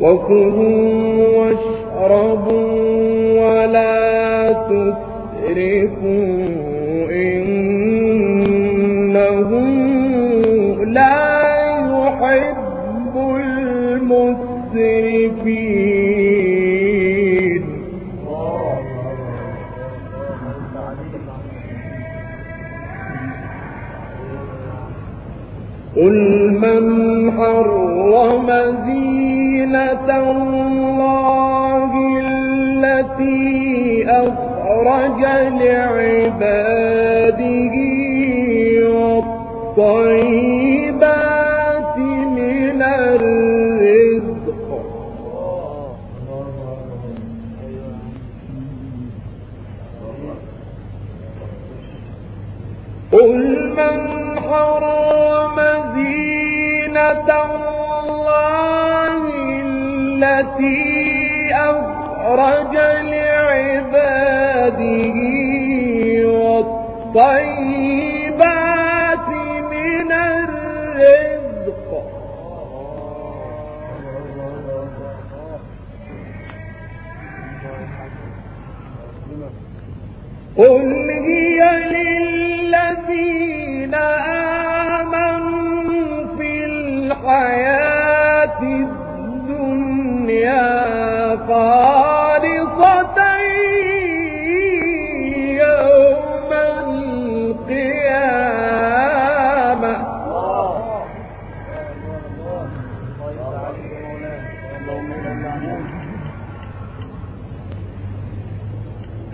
وكلوا واشربوا ولا تسرفوا. زينة الله التي أخرج لعباده والطيبات من الرزق. قل من حرم زينة التي أخرج لعباده والطيبات من الرزق. قل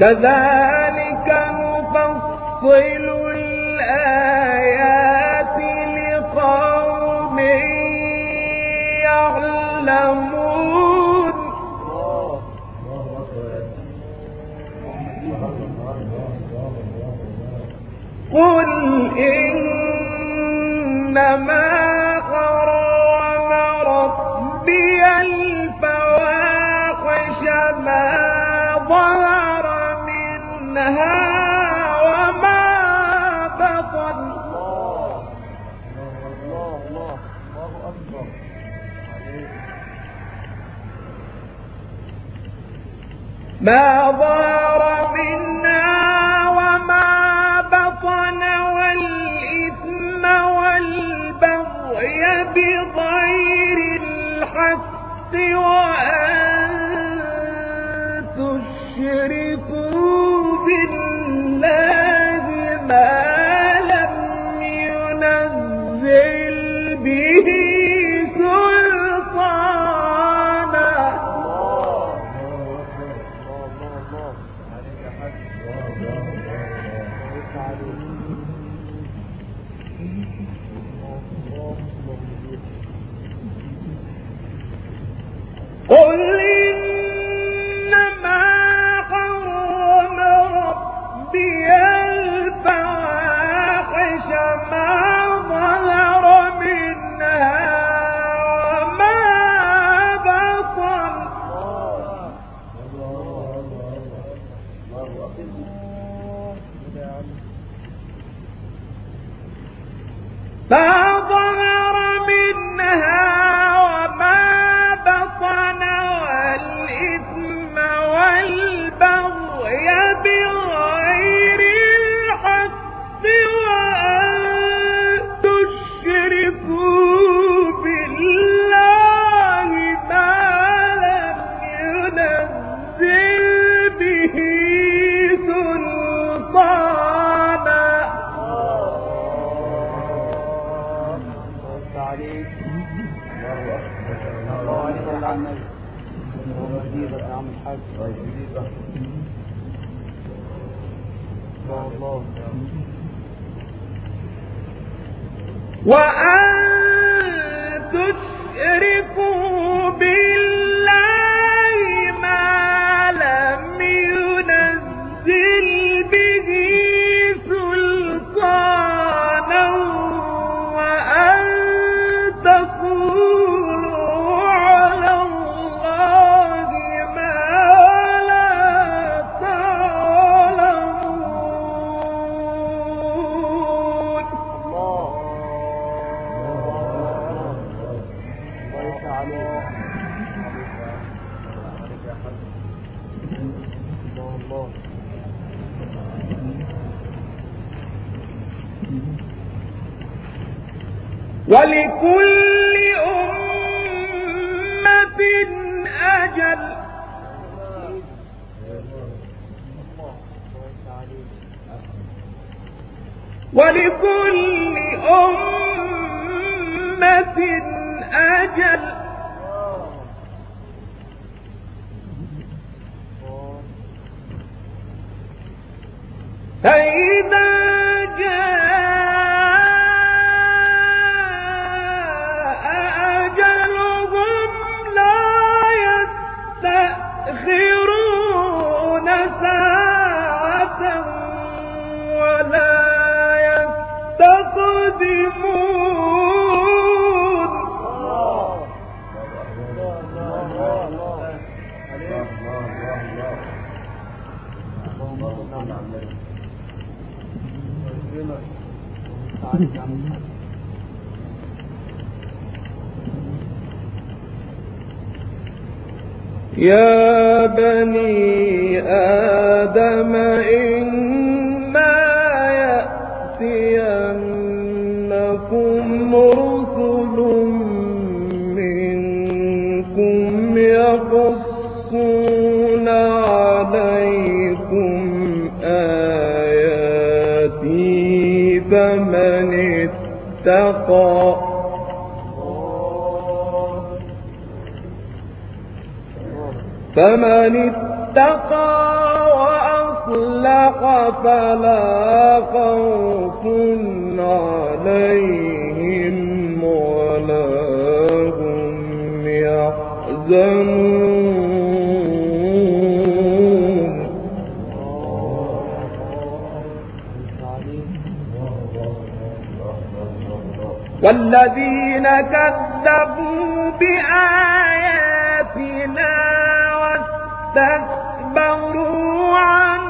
كذلك نفصل الآيات لقوم يعلمون. قل إنما ما وما بطن والإثم والبغي بغير الحق وأن تشركوا بالله وأن يا بني آدم إما يأتينكم رسل منكم يقصون عليكم آياتي فمن اتقى فمن اتقى وأصلح فلا خوف عليهم ولا هم يحزنون. والذين كذبوا بآياتنا واستكبروا عنها.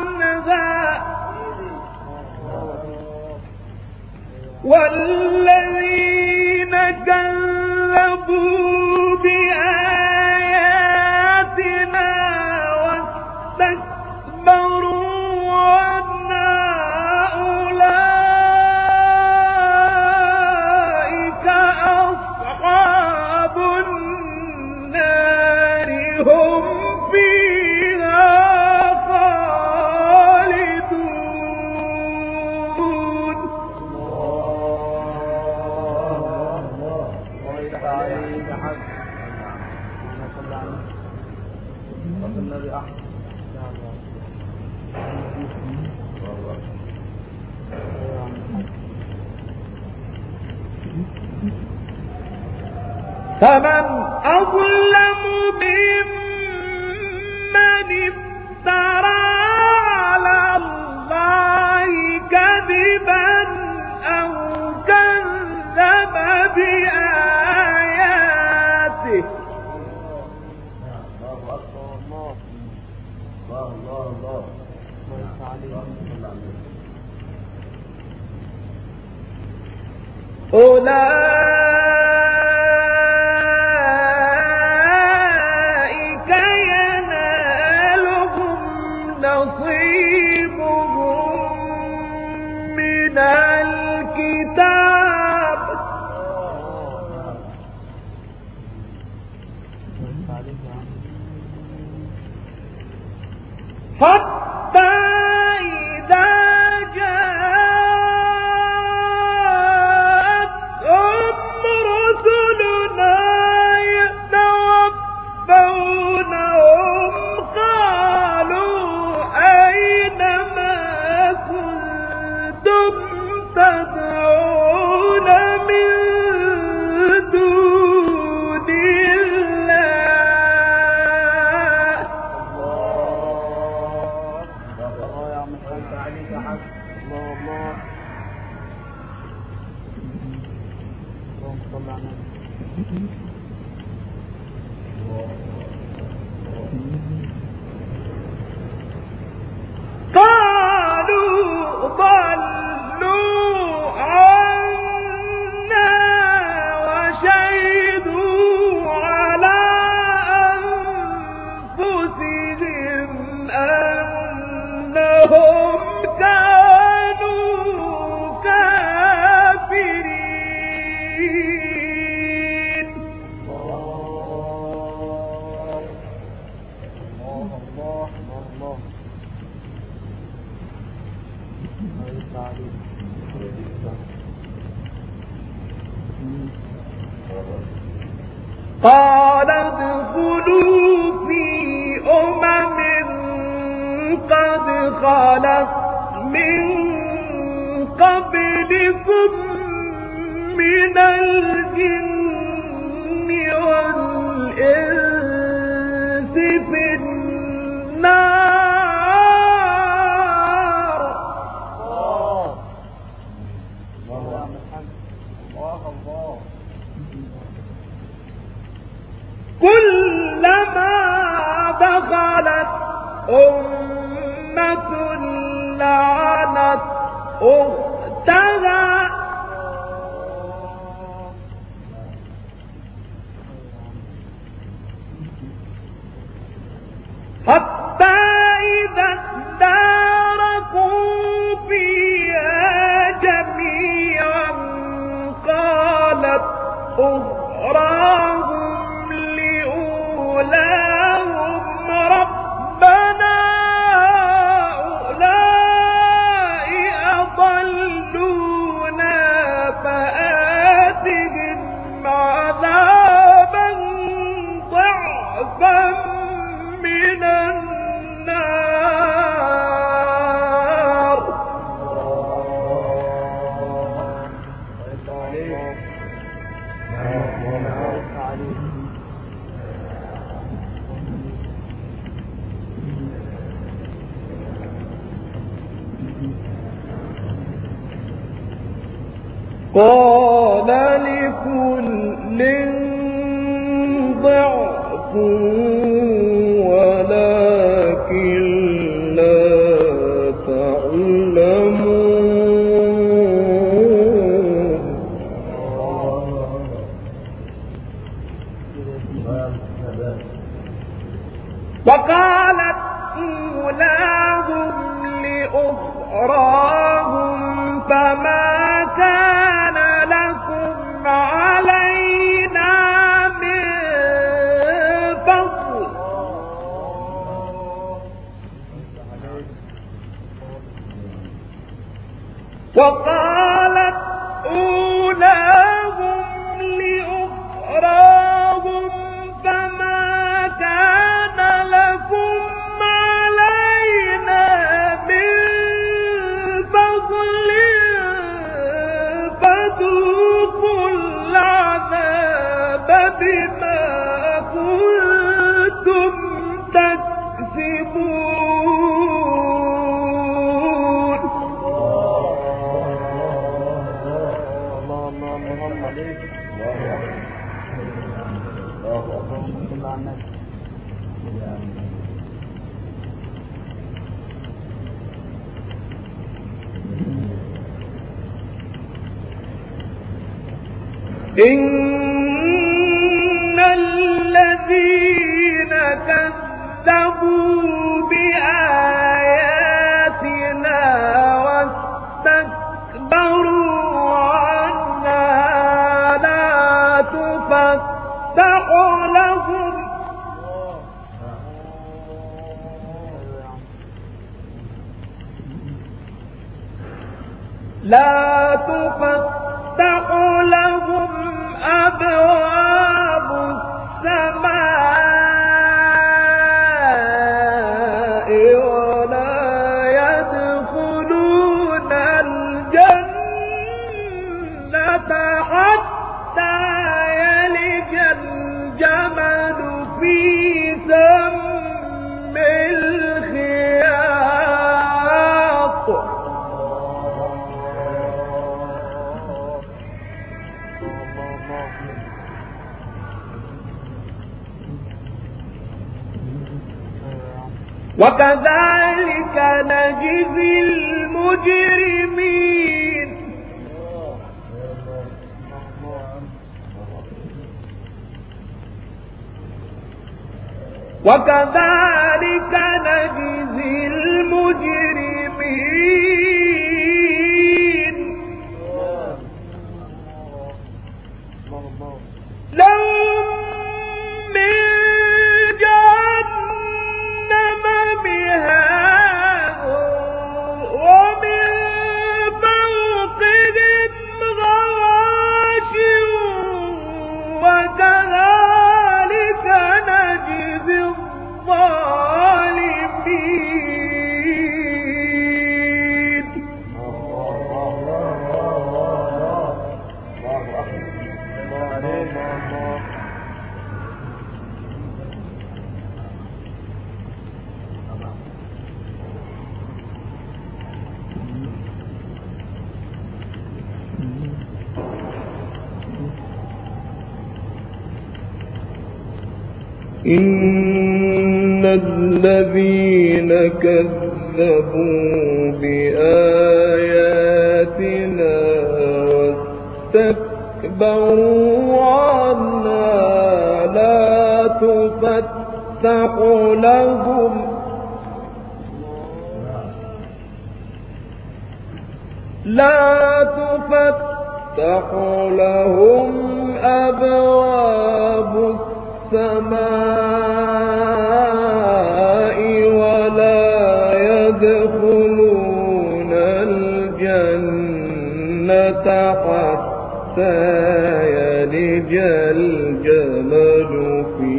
نصيبهم لكل ضعف وقالت أولاهم إن المجرمين. وكذلك نجزي المجرمين. إن الذين كذبوا بآياتنا واستكبروا عنا لا تفتح لهم لا تفتح لهم أبواب السماء ولا يدخلون الجنة حتى يلج الجمل في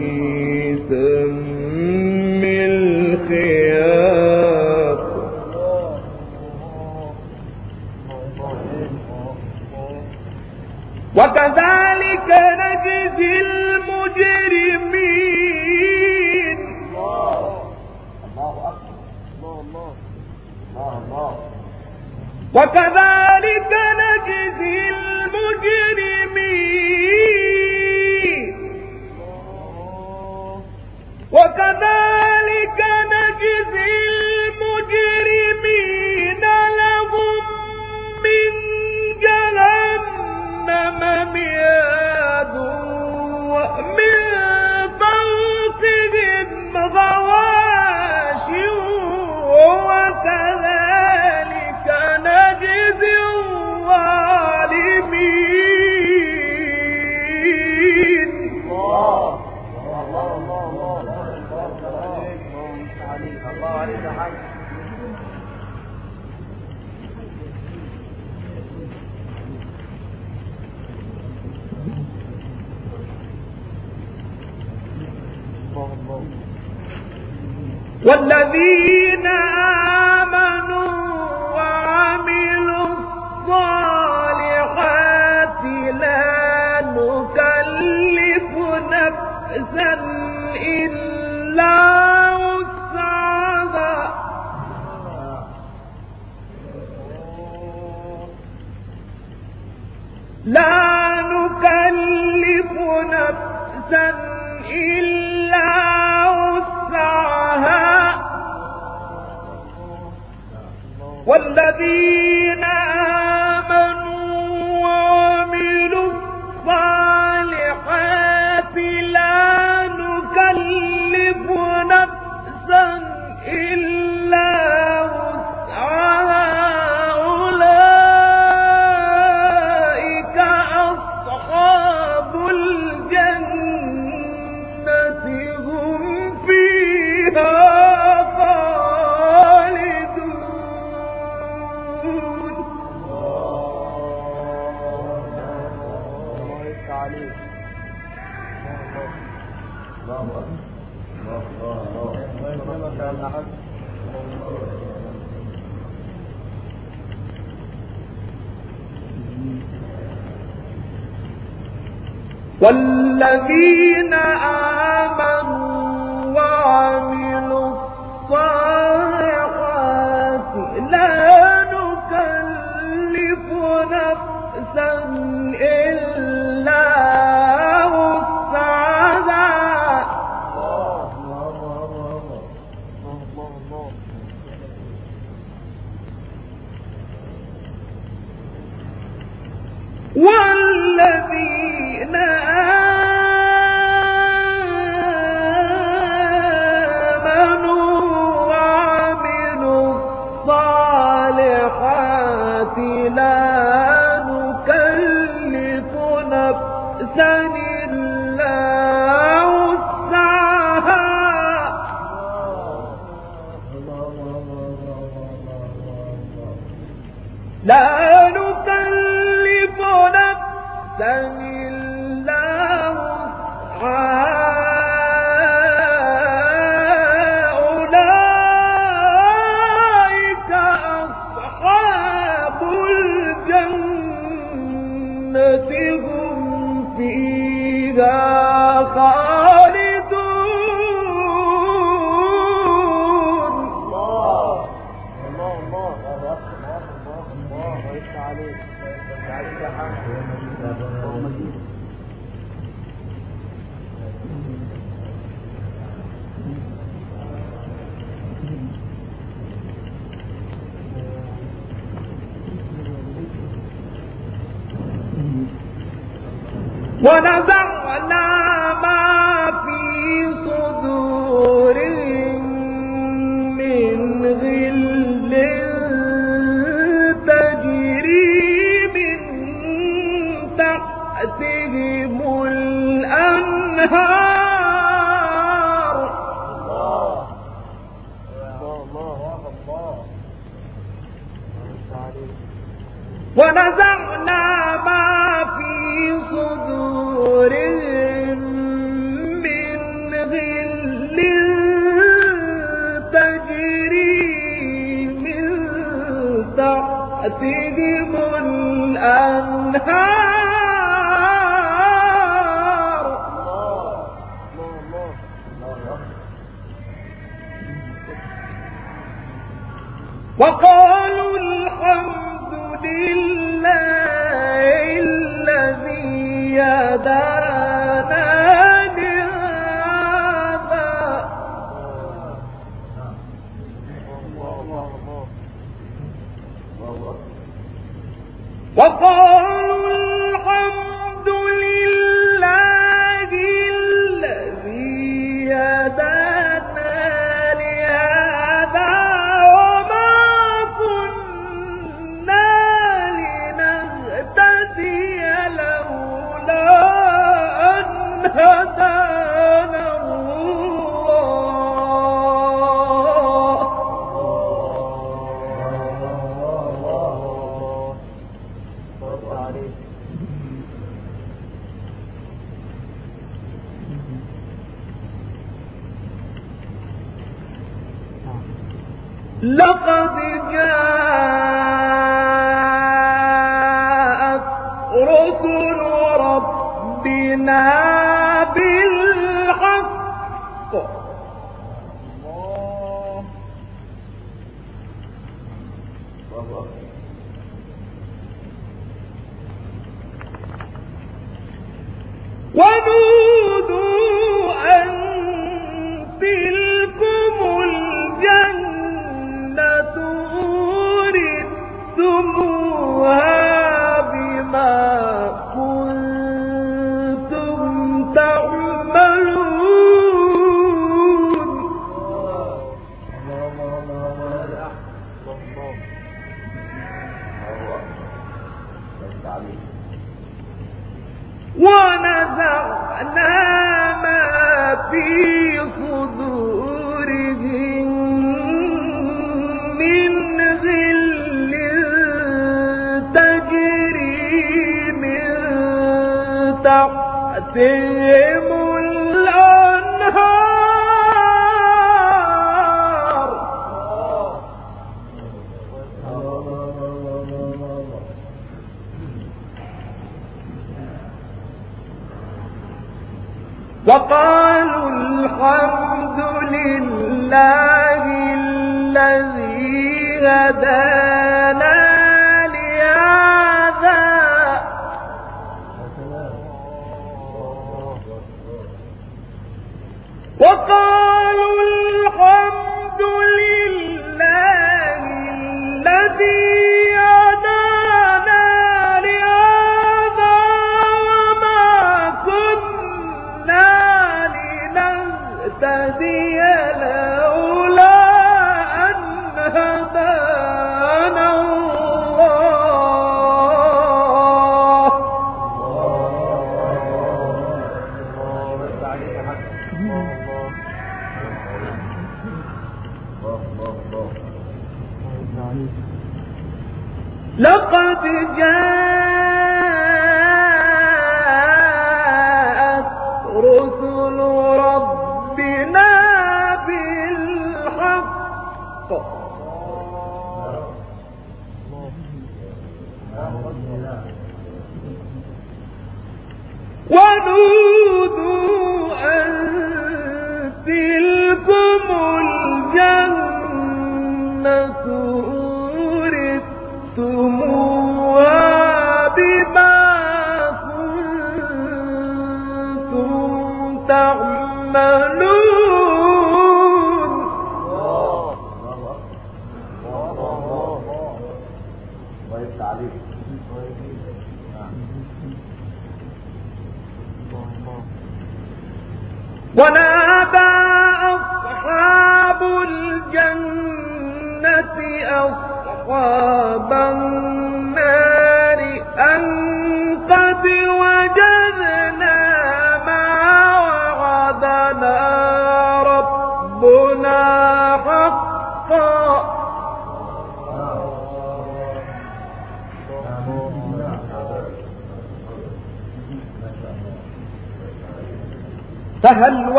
سم الخياط. وكذلك سنجزي المجرمين. الله الله الله الله وكذلك نجزي المجرمين. وكذلك نجزي والذين آمنوا الذين والذين آمنوا عليه تعدى وهو مجوس ونزل الأنهار وأبقى عليه لقد ونزعنا ما في صدورهم من غل تجري من تحتهم وقالوا الحمد لله الذي هدانا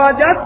حاجت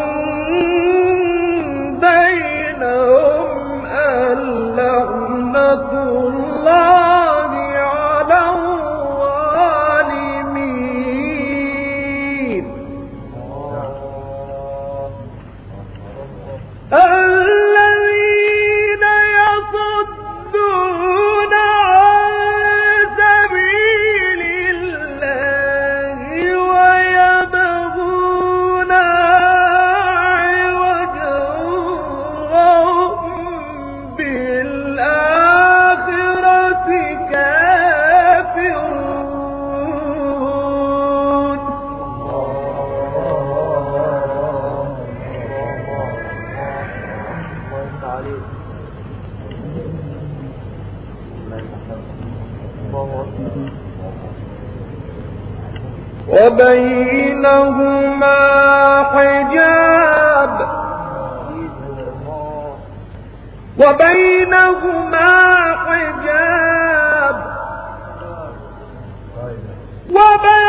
وبينهما حجاب وبينهما حجاب وبين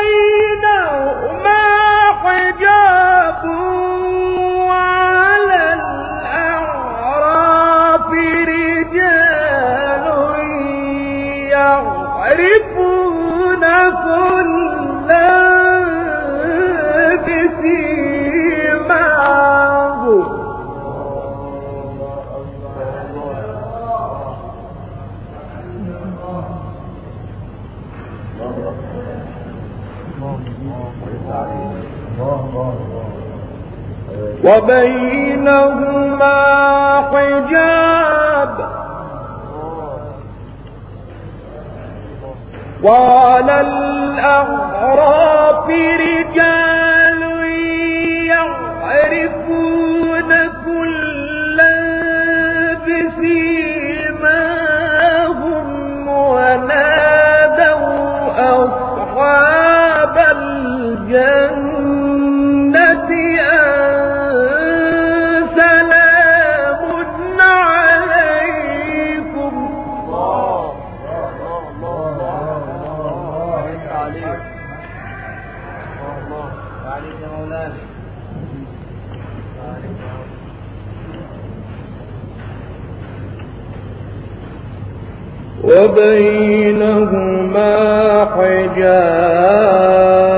وبينهما حجاب. وعلى الأعراف رجال وبينهما حجاب.